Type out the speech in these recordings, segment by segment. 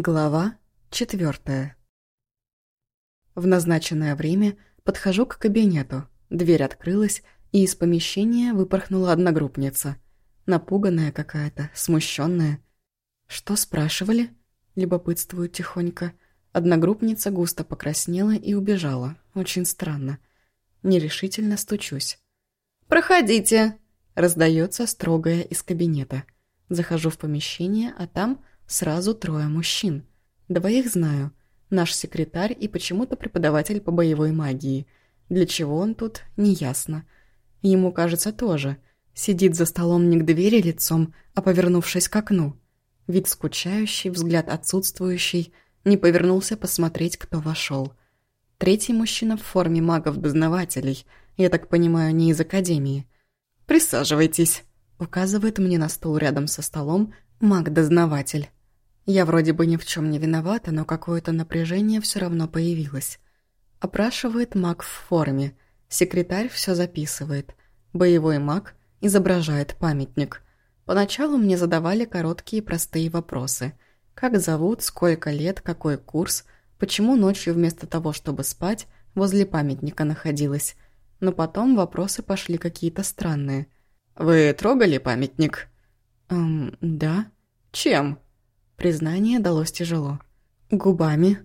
Глава четвертая. В назначенное время подхожу к кабинету. Дверь открылась, и из помещения выпорхнула одногруппница. Напуганная какая-то, смущенная. «Что спрашивали?» Любопытствую тихонько. Одногруппница густо покраснела и убежала. Очень странно. Нерешительно стучусь. «Проходите!» Раздается строгая из кабинета. Захожу в помещение, а там Сразу трое мужчин. Двоих знаю. Наш секретарь и почему-то преподаватель по боевой магии. Для чего он тут, неясно. Ему кажется тоже. Сидит за столом не к двери лицом, а повернувшись к окну. Вид скучающий, взгляд отсутствующий. Не повернулся посмотреть, кто вошел. Третий мужчина в форме магов-дознавателей. Я так понимаю, не из академии. «Присаживайтесь», — указывает мне на стул рядом со столом маг-дознаватель. Я вроде бы ни в чем не виновата, но какое-то напряжение все равно появилось. Опрашивает маг в форме. Секретарь все записывает. Боевой маг изображает памятник. Поначалу мне задавали короткие простые вопросы. Как зовут, сколько лет, какой курс, почему ночью вместо того, чтобы спать, возле памятника находилась. Но потом вопросы пошли какие-то странные. «Вы трогали памятник?» «Эм, да». «Чем?» Признание далось тяжело. Губами.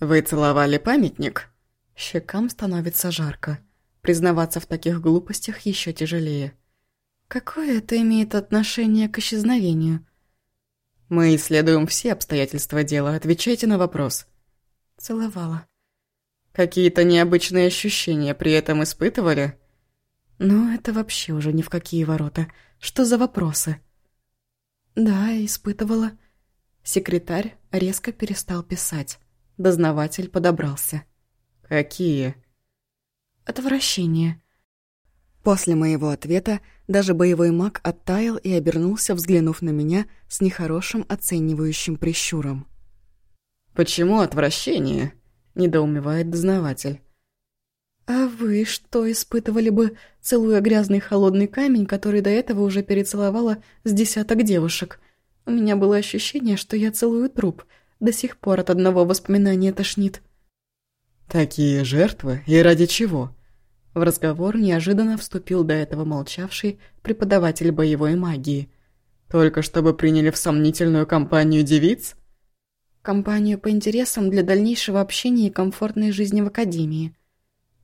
«Вы целовали памятник?» Щекам становится жарко. Признаваться в таких глупостях еще тяжелее. Какое это имеет отношение к исчезновению? Мы исследуем все обстоятельства дела. Отвечайте на вопрос. Целовала. Какие-то необычные ощущения при этом испытывали? Ну, это вообще уже ни в какие ворота. Что за вопросы? Да, испытывала. Секретарь резко перестал писать. Дознаватель подобрался. «Какие?» «Отвращение». После моего ответа даже боевой маг оттаял и обернулся, взглянув на меня с нехорошим оценивающим прищуром. «Почему отвращение?» – недоумевает дознаватель. «А вы что испытывали бы, целуя грязный холодный камень, который до этого уже перецеловала с десяток девушек?» У меня было ощущение, что я целую труп. До сих пор от одного воспоминания тошнит. «Такие жертвы? И ради чего?» В разговор неожиданно вступил до этого молчавший преподаватель боевой магии. «Только чтобы приняли в сомнительную компанию девиц?» «Компанию по интересам для дальнейшего общения и комфортной жизни в академии».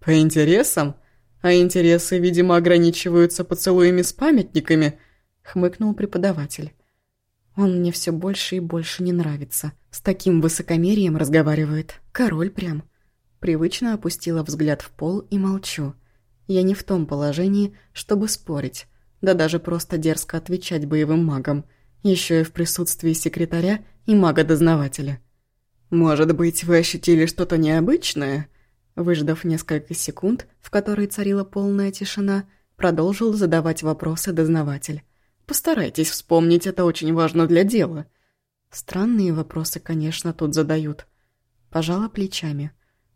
«По интересам? А интересы, видимо, ограничиваются поцелуями с памятниками?» — хмыкнул преподаватель. Он мне все больше и больше не нравится. С таким высокомерием разговаривает. Король прям. Привычно опустила взгляд в пол и молчу. Я не в том положении, чтобы спорить. Да даже просто дерзко отвечать боевым магам. Еще и в присутствии секретаря и мага-дознавателя. «Может быть, вы ощутили что-то необычное?» Выждав несколько секунд, в которой царила полная тишина, продолжил задавать вопросы дознаватель. Постарайтесь вспомнить, это очень важно для дела. Странные вопросы, конечно, тут задают. Пожала плечами.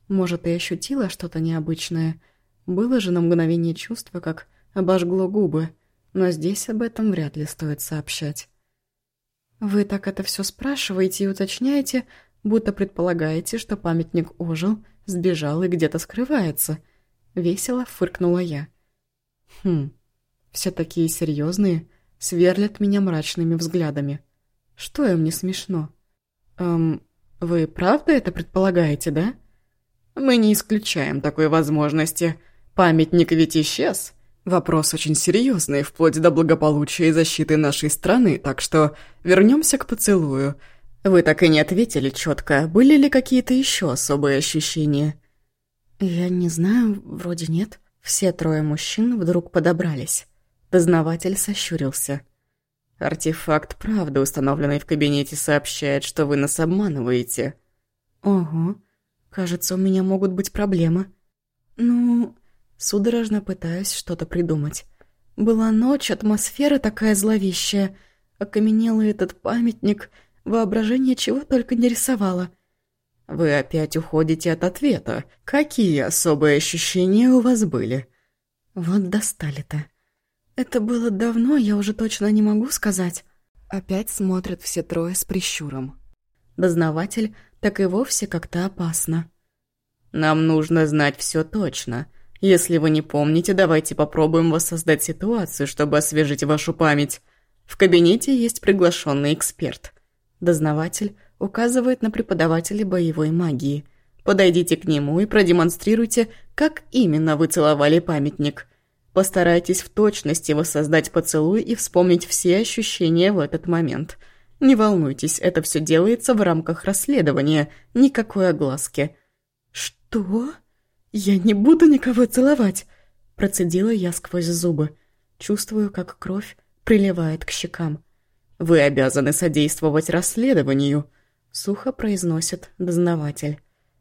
Может, и ощутила что-то необычное. Было же на мгновение чувство, как обожгло губы. Но здесь об этом вряд ли стоит сообщать. Вы так это все спрашиваете и уточняете, будто предполагаете, что памятник ожил, сбежал и где-то скрывается. Весело фыркнула я. Хм, все такие серьезные сверлят меня мрачными взглядами. Что им не смешно? Эм, вы правда это предполагаете, да? Мы не исключаем такой возможности. Памятник ведь исчез. Вопрос очень серьезный, вплоть до благополучия и защиты нашей страны, так что вернемся к поцелую. Вы так и не ответили четко, были ли какие-то еще особые ощущения? Я не знаю, вроде нет. Все трое мужчин вдруг подобрались. Дознаватель сощурился. «Артефакт правды, установленный в кабинете, сообщает, что вы нас обманываете». «Ого, кажется, у меня могут быть проблемы». «Ну...» Судорожно пытаюсь что-то придумать. Была ночь, атмосфера такая зловещая. Окаменелый этот памятник, воображение чего только не рисовало. «Вы опять уходите от ответа. Какие особые ощущения у вас были?» «Вот достали-то». Это было давно, я уже точно не могу сказать. Опять смотрят все трое с прищуром. Дознаватель так и вовсе как-то опасно. «Нам нужно знать все точно. Если вы не помните, давайте попробуем воссоздать ситуацию, чтобы освежить вашу память. В кабинете есть приглашенный эксперт». Дознаватель указывает на преподавателя боевой магии. Подойдите к нему и продемонстрируйте, как именно вы целовали памятник. Постарайтесь в точности воссоздать поцелуй и вспомнить все ощущения в этот момент. Не волнуйтесь, это все делается в рамках расследования, никакой огласки. «Что? Я не буду никого целовать!» Процедила я сквозь зубы. Чувствую, как кровь приливает к щекам. «Вы обязаны содействовать расследованию», — сухо произносит дознаватель.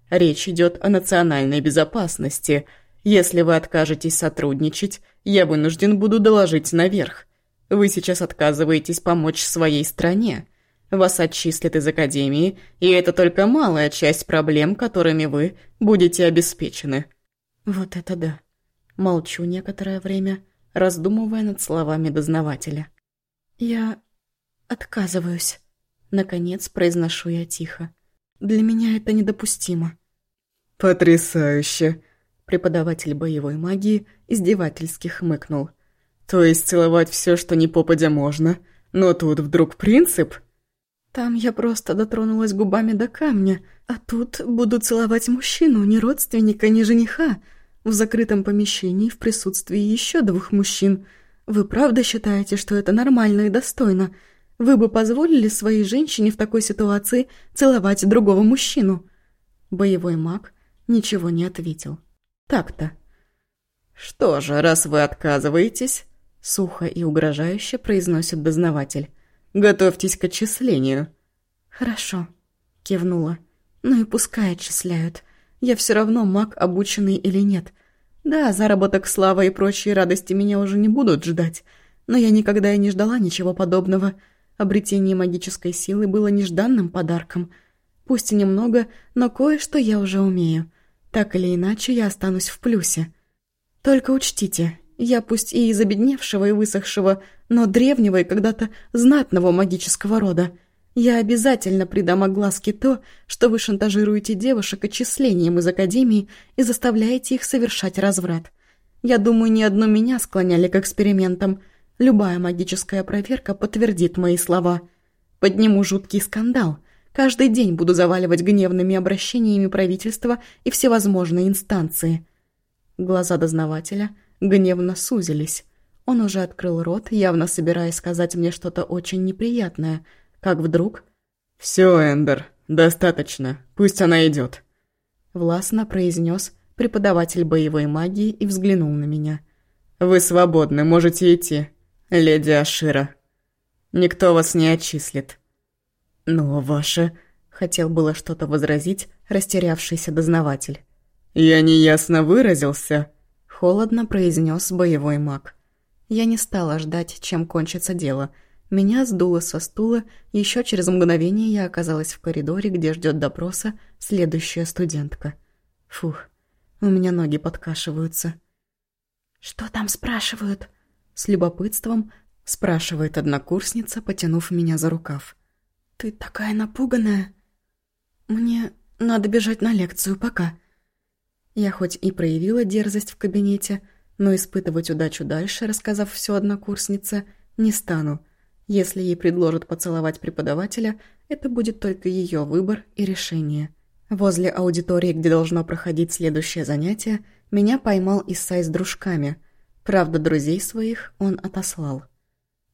«Речь идет о национальной безопасности. Если вы откажетесь сотрудничать, я вынужден буду доложить наверх. Вы сейчас отказываетесь помочь своей стране. Вас отчислят из академии, и это только малая часть проблем, которыми вы будете обеспечены». «Вот это да!» Молчу некоторое время, раздумывая над словами дознавателя. «Я отказываюсь», — наконец произношу я тихо. «Для меня это недопустимо». «Потрясающе!» Преподаватель боевой магии издевательски хмыкнул. «То есть целовать все, что не попадя можно, но тут вдруг принцип?» Там я просто дотронулась губами до камня, а тут буду целовать мужчину, ни родственника, ни жениха, в закрытом помещении в присутствии еще двух мужчин. Вы правда считаете, что это нормально и достойно? Вы бы позволили своей женщине в такой ситуации целовать другого мужчину?» Боевой маг ничего не ответил. «Так-то». «Что же, раз вы отказываетесь...» Сухо и угрожающе произносит дознаватель. Готовьтесь к отчислению». «Хорошо», — кивнула. «Ну и пускай отчисляют. Я все равно маг, обученный или нет. Да, заработок, слава и прочие радости меня уже не будут ждать, но я никогда и не ждала ничего подобного. Обретение магической силы было нежданным подарком. Пусть и немного, но кое-что я уже умею. Так или иначе, я останусь в плюсе. Только учтите, я пусть и из обедневшего и высохшего, но древнего и когда-то знатного магического рода. Я обязательно придам огласке то, что вы шантажируете девушек отчислением из Академии и заставляете их совершать разврат. Я думаю, ни одно меня склоняли к экспериментам. Любая магическая проверка подтвердит мои слова. Подниму жуткий скандал. Каждый день буду заваливать гневными обращениями правительства и всевозможные инстанции. Глаза дознавателя – гневно сузились. Он уже открыл рот, явно собираясь сказать мне что-то очень неприятное, как вдруг... «Все, Эндер, достаточно, пусть она идет. Властно произнес преподаватель боевой магии и взглянул на меня. «Вы свободны, можете идти, леди Ашира. Никто вас не отчислит». «Но ваше...» — хотел было что-то возразить растерявшийся дознаватель. «Я неясно выразился», Холодно произнес боевой маг. Я не стала ждать, чем кончится дело. Меня сдуло со стула, еще через мгновение я оказалась в коридоре, где ждет допроса следующая студентка. Фух, у меня ноги подкашиваются. «Что там спрашивают?» С любопытством спрашивает однокурсница, потянув меня за рукав. «Ты такая напуганная?» «Мне надо бежать на лекцию, пока», я хоть и проявила дерзость в кабинете, но испытывать удачу дальше, рассказав все однокурснице, не стану. Если ей предложат поцеловать преподавателя, это будет только ее выбор и решение. Возле аудитории, где должно проходить следующее занятие, меня поймал Исай с дружками. Правда, друзей своих он отослал.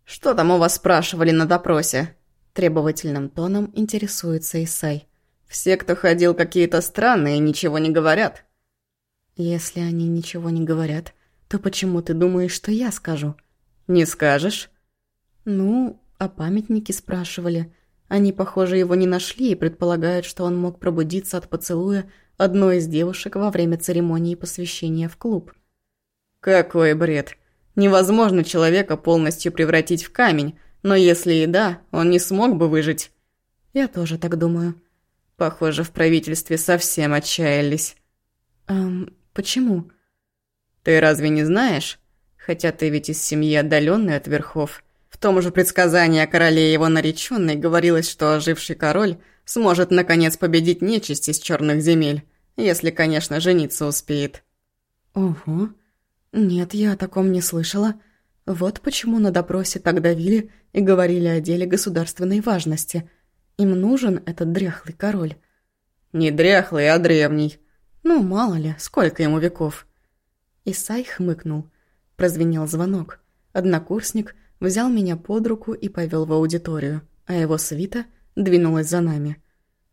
«Что там у вас спрашивали на допросе?» Требовательным тоном интересуется Исай. «Все, кто ходил, какие-то странные, ничего не говорят». Если они ничего не говорят, то почему ты думаешь, что я скажу? Не скажешь? Ну, о памятнике спрашивали. Они, похоже, его не нашли и предполагают, что он мог пробудиться от поцелуя одной из девушек во время церемонии посвящения в клуб. Какой бред. Невозможно человека полностью превратить в камень, но если и да, он не смог бы выжить. Я тоже так думаю. Похоже, в правительстве совсем отчаялись. Эм, Почему? Ты разве не знаешь? Хотя ты ведь из семьи отдаленной от верхов. В том же предсказании о короле и его нареченной говорилось, что оживший король сможет наконец победить нечисть из черных земель, если, конечно, жениться успеет. Ого. Нет, я о таком не слышала. Вот почему на допросе так давили и говорили о деле государственной важности. Им нужен этот дряхлый король. Не дряхлый, а древний. Ну, мало ли, сколько ему веков. Исай хмыкнул. Прозвенел звонок. Однокурсник взял меня под руку и повел в аудиторию, а его свита двинулась за нами.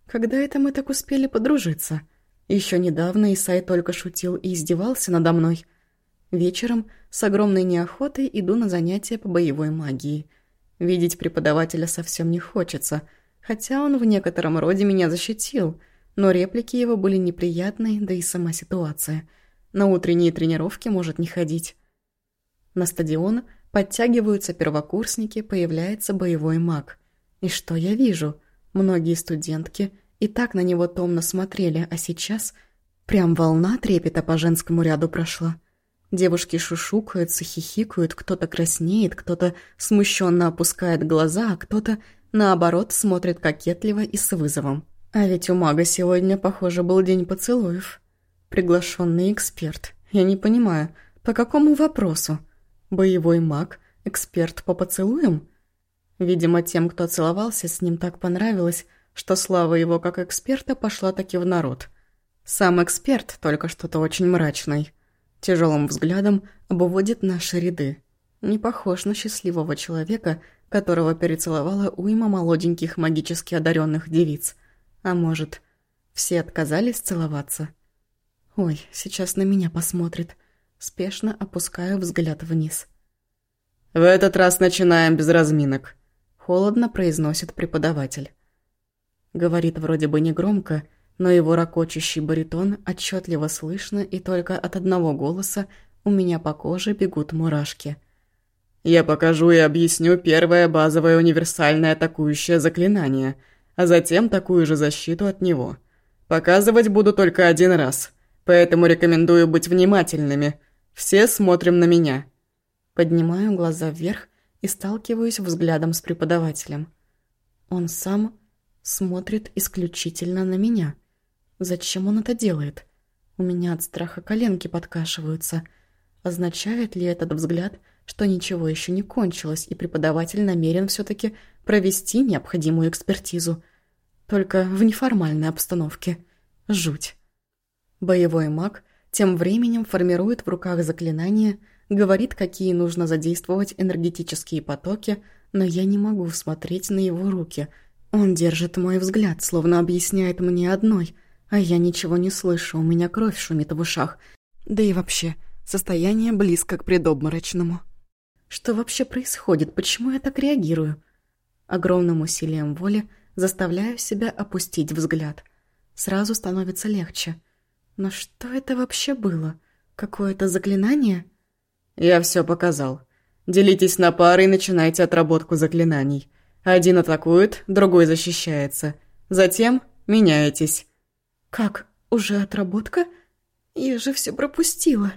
Когда это мы так успели подружиться? Еще недавно Исай только шутил и издевался надо мной. Вечером с огромной неохотой иду на занятия по боевой магии. Видеть преподавателя совсем не хочется, хотя он в некотором роде меня защитил, но реплики его были неприятные, да и сама ситуация. На утренние тренировки может не ходить. На стадион подтягиваются первокурсники, появляется боевой маг. И что я вижу? Многие студентки и так на него томно смотрели, а сейчас прям волна трепета по женскому ряду прошла. Девушки шушукаются, хихикают, кто-то краснеет, кто-то смущенно опускает глаза, а кто-то, наоборот, смотрит кокетливо и с вызовом. А ведь у мага сегодня, похоже, был день поцелуев. Приглашенный эксперт. Я не понимаю, по какому вопросу? Боевой маг, эксперт по поцелуям? Видимо, тем, кто целовался с ним, так понравилось, что слава его как эксперта пошла таки в народ. Сам эксперт только что-то очень мрачный. Тяжелым взглядом обводит наши ряды. Не похож на счастливого человека, которого перецеловала уйма молоденьких магически одаренных девиц. А может, все отказались целоваться? Ой, сейчас на меня посмотрит. Спешно опускаю взгляд вниз. «В этот раз начинаем без разминок», — холодно произносит преподаватель. Говорит вроде бы негромко, но его ракочущий баритон отчетливо слышно, и только от одного голоса у меня по коже бегут мурашки. «Я покажу и объясню первое базовое универсальное атакующее заклинание, а затем такую же защиту от него. Показывать буду только один раз, поэтому рекомендую быть внимательными. Все смотрим на меня». Поднимаю глаза вверх и сталкиваюсь взглядом с преподавателем. Он сам смотрит исключительно на меня. Зачем он это делает? У меня от страха коленки подкашиваются. Означает ли этот взгляд, что ничего еще не кончилось, и преподаватель намерен все таки провести необходимую экспертизу? Только в неформальной обстановке. Жуть. Боевой маг тем временем формирует в руках заклинание, говорит, какие нужно задействовать энергетические потоки, но я не могу смотреть на его руки. Он держит мой взгляд, словно объясняет мне одной, а я ничего не слышу, у меня кровь шумит в ушах. Да и вообще, состояние близко к предобморочному. Что вообще происходит? Почему я так реагирую? Огромным усилием воли заставляю себя опустить взгляд. Сразу становится легче – но что это вообще было? Какое-то заклинание? Я все показал. Делитесь на пары и начинайте отработку заклинаний. Один атакует, другой защищается. Затем меняетесь. Как? Уже отработка? Я же все пропустила.